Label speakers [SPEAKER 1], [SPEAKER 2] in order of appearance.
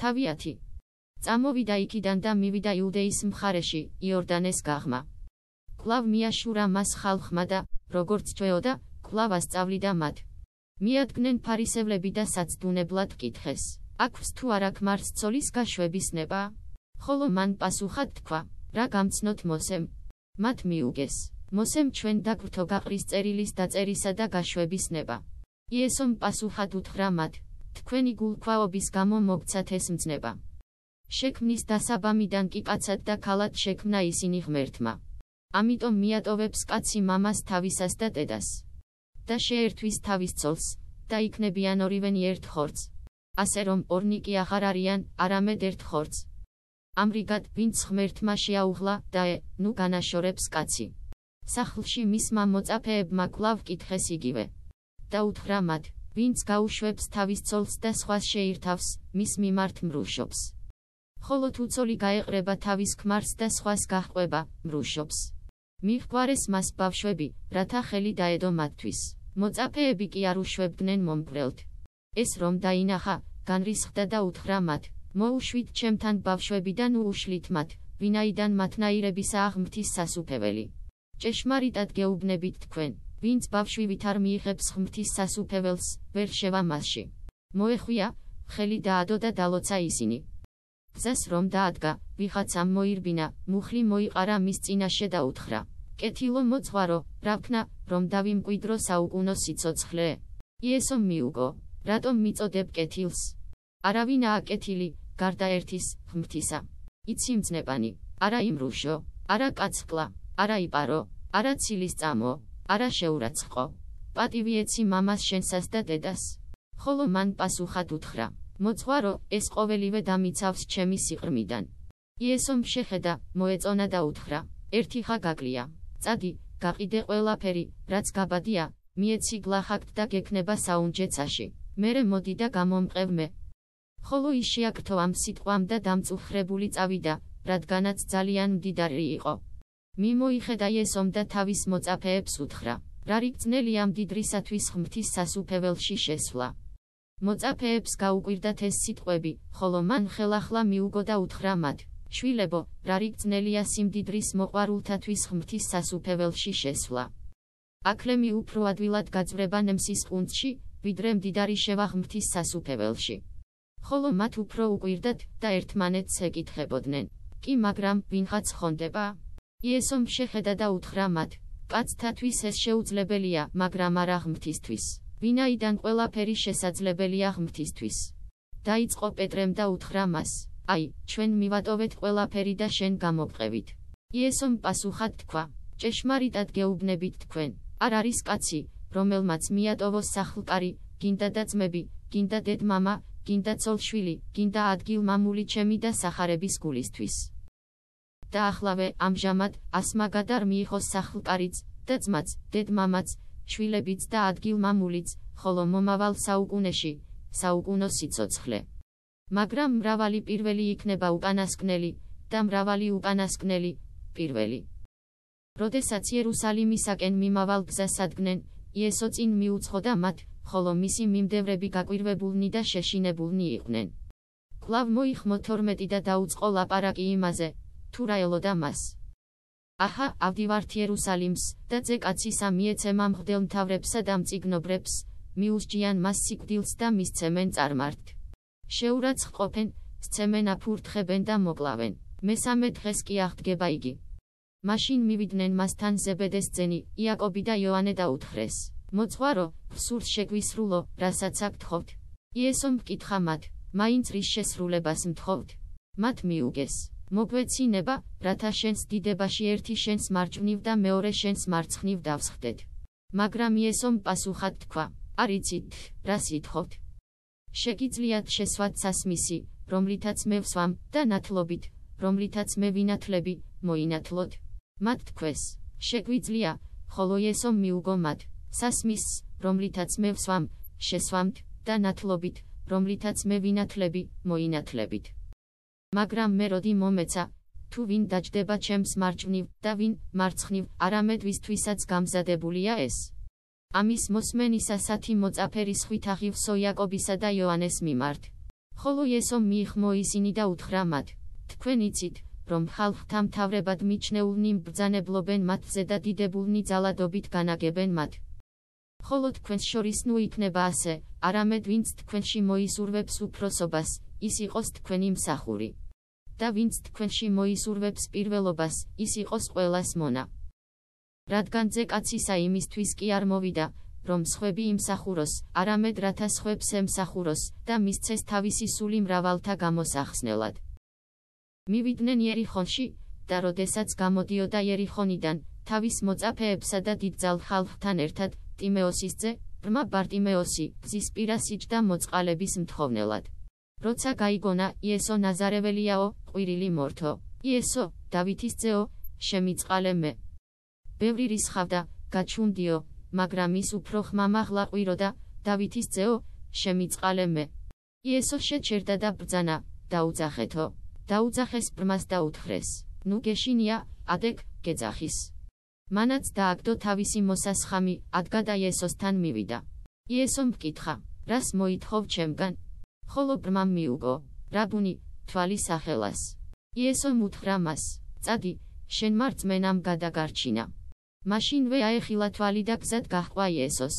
[SPEAKER 1] თავიათი. წამოვიდა იქიდან და მივიდა იუდეის მხარეში, იორდანეს გაღმა. კლავ მიაშურა მას ხალხმა და, როგორც ჩვეოდა, კლავ ასწავლიდა მათ. მიადგნენ ფარისევლები და საცდუნებლად კითხეს. აქვს თუ არა ქმარს ცოლის გაშვების ნება? ხოლო მან პასუხად თქვა, რა გამცნოთ მოსემ? მათ მიუგეს. მოსემ ჩვენ დაგვრთო გაყრის წერილის დაწერისა და გაშვების ნება. იესომ პასუხად უთხრა მათ, თქვენი გულქვაობის გამო მოგცათ ეს მძნება. შექმნის დასაბამიდან კი კაცად და ქალად შექმნა ისინი ღმერთმა. ამიტომ მიატოვებს კაცი მამას თავისას და დედას. და შეერთვის თავის ცოლს, და იქნებიან ორივენი ერთ ხორცს. ასე რომ ორნი კი აღარ არიან, არამედ ერთ ხორცს. ამრიგად, ვინც ღმერთმა შეაუღლა და ე, ნუ განაშორებს კაცი. სახლში მისმა მოწაფეებმა კლავ კითხეს იგივე. და უთხრა მათ, ვინც გაუშვებს თავის ცოლს და სხვას შეირთავს, მის მიმართ მრუშობს. ხოლო თუ ცოლი გაეყრება თავის ქმარს და სხვას გაჰყვება, მრუშობს. მიხვარეს მას ბავშვები, რათა ხელი დაედო მათთვის. მოწაფეები კი არ უშვებდნენ მომგვრელთ. ეს რომ დაინახა, განრისხდა და უთხრა მათ: მოუშვით ჩემთან ბავშვები და ნუ უშლით მათ, ვინაიდან მათნაირებისა აღმთის სასუფეველი. ჭეშმარიტად გეუბნებით თქვენ, ვინც ბავშვი ვითარ მიიღებს ღმთის სასუფეველს, ვერ შევა მასში. მოეხვია, ხელი დაადო და დალოცა ისინი. გზას რომ დაადგა, ვიღაცამ მოირბინა, მუხლი მოიყარა მის წინაშე და უთხრა: "კეთილო მოძღვარო, რა ვქნა, რომ დავიმკვიდრო საუკუნო სიცოცხლე?" იესომ მიუგო: "რატომ მიწოდებ კეთილს? არავინაა კეთილი, გარდა ერთის, ღმრთისა. იცი მძნებანი, არა იმრუშო, არა კაცყლა, არა იპარო, არა ცილის წამო, არა შეურაცხყო. პატივი ეცი მამას შენსას და დედას." ხოლო მან პასუხად უთხრა: მოძღვარო, ეს ყოველივე დამიცავს ჩემი სიყრმიდან. იესომ შეხედა, მოეწონა და უთხრა: ერთი ხა გაკლია. წადი, გაყიდე ყველაფერი, რაც გაბადია, მიეცი გლახაკთ და გეკნება საუნჯეცაში. მერე მოდი და გამომყევ მე. ხოლო ის შეაკრთო ამ სიტყვამ და დამწუხრებული წავიდა, რადგანაც ძალიან მდიდარი იყო. მიმოიხედა იესომ და თავის მოწაფეებს უთხრა: რა რიგწნელი ამ დიდრისათვის ღმთის სასუფეველში შესვლა. მოწაფეებს გაუკვირდათ ეს სიტყვები, ხოლო მან ხელახლა მიუგო და უთხრა მათ: შვილებო, რა რიგწნელია სიმდიდრის მოყვარულთათვის ღმთის სასუფეველში შესვლა. აკლემი უფრო ადვილად გაძვრება ნემსის ყუნწში, ვიდრე მდიდარი შევა ღმთის სასუფეველში. ხოლო მათ უფრო უკვირდათ და ერთმანეთს ეკითხებოდნენ: კი მაგრამ ვინღაც ხონდება? იესომ შეხედა და უთხრა მათ: კაცთათვის ეს შეუძლებელია, მაგრამ არა ღმთისთვის. ვინაიდან ყველაფერი შესაძლებელია ღმთისთვის. დაიწყო პეტრემ და უთხრა მას: აი, ჩვენ მივატოვეთ ყველაფერი და შენ გამოგყევით. იესომ პასუხად თქვა: ჭეშმარიტად გეუბნებით თქვენ, არ არის კაცი, რომელმაც მიატოვოს სახლკარი, გინდა და ძმები, გინდა დედმამა, გინდა ცოლშვილი, გინდა ადგილ-მამული ჩემი და სახარების გულისთვის. და ახლავე ამჟამად ასმაგადარ მიიღოს სახლკარიც და ძმაც, დედმამაც, შვილებიც და ადგილ-მამულიც, ხოლო მომავალ საუკუნეში, საუკუნო სიცოცხლე. მაგრამ მრავალი პირველი იქნება უკანასკნელი და მრავალი უკანასკნელი პირველი. როდესაც იერუსალიმისაკენ მიმავალ გზას ადგნენ, იესო წინ მიუძღოდა მათ, ხოლო მისი მიმდევრები გაკვირვებულნი და შეშინებულნი იყვნენ. კლავ მოიხმო 12 და დაუწყო ლაპარაკი იმაზე, თუ რა ელოდა მას. აჰა, ავდივართ იერუსალიმს, და ძეკაცისა მიეცემა მღვდელმთავრებსა და მწიგნობრებს, მიუსჯიან მას სიკვდილს და მისცემენ წარმართ. შეურაცხყოფენ, სცემენ აფურთხებენ და მოკლავენ. მესამე დღეს კი აღდგება იგი. მაშინ მივიდნენ მასთან ზებედეს ძენი, იაკობი და იოანე და უთხრეს: მოძღვარო, სურს შეგვისრულო, რასაც აქ თხოვთ. იესომ მკითხა მათ: მაინც რის შესრულებას მთხოვთ? მათ მიუგეს: მოგვეცინება, რათა შენს დიდებაში ერთი შენს მარჯვნივ და მეორე შენს მარცხნივ დავსხდეთ. მაგრამ იესომ პასუხად თქვა: არიცით, რა სიტყვთ? შეგიძლიათ შესვათ სასმისი, რომლითაც მე ვსვამ, და ნათლობით, რომლითაც მე ვინათლები, მოინათლოთ. მათ თქვეს: შეგვიძლია, ხოლო იესომ მიუგო მათ: სასმისს, რომლითაც მე ვსვამ, შესვამთ, და ნათლობით, რომლითაც მე ვინათლები, მოინათლებით. მაგრამ მე როდი მომეცა, თუ ვინ დაждდება ჩემს მარჯვნივ და ვინ მარცხნივ, არამედ ვისთვისაც გამზადებულია ეს. ამის მოსმენისასათი მოწაფერის ხვითაღივსო იაკობისა და იოანეს მიმართ. ხოლო იესომ მიიხმო ისინი და უთხრა მათ: თქვენ იცით, რომ ხალხთა მთავრებად მიჩნეულნი ბრძანებლობენ მათზე და დიდებულნი ძალადობით განაგებენ მათ. ხოლო თქვენს შორის ნუ იქნება ასე, არამედ ვინც თქვენში მოისურვებს უფროსობას, ის იყოს თქვენი მსახური. და ვინც თქვენში მოისურვებს პირველობას, ის იყოს ყველას მონა. რადგან ძე კაცისა იმისთვის კი არ მოვიდა, რომ სხვები იმსახუროს, არამედ რათა სხვებს ემსახუროს და მისცეს თავისი სული მრავალთა გამოსახსნელად. მივიდნენ იერიხონში და როდესაც გამოდიოდა იერიხონიდან, თავის მოწაფეებსა და დიდძალ ხალხთან ერთად, ტიმეოსის ძე, ბრმა ბარტიმეოსი, გზის პირას იჯდა მოწყალების მთხოვნელად. როცა გაიგონა, იესო ნაზარეველიაო, ყვირილი მორთო, იესო, დავითის ძეო, შემიწყალე მე. ბევრი რისხავდა, გაჩუნდიო, მაგრამ ის უფრო ხმამაღლა ყვირო და დავითის ძეო, შემიწყალე მე. იესო შეჩერდა და ბრძანა, დაუძახეთო. დაუძახეს ბრმას და უთხრეს: ნუ გეშინია, ადეკ, გეძახის. მანაც დააგდო თავისი მოსასხამი, ადგა და იესოსთან მივიდა. იესომ მკითხა: რას მოითხოვ ჩემგან? ხოლო ბრმამ მიუგო: რაბუნი, თვალი სახელას. იესომ უთხრა მას: წადი, შენ მარწმენამ გადაგარჩინა. მაშინვე აეხილა თვალი და გზად გაჰყვა იესოს.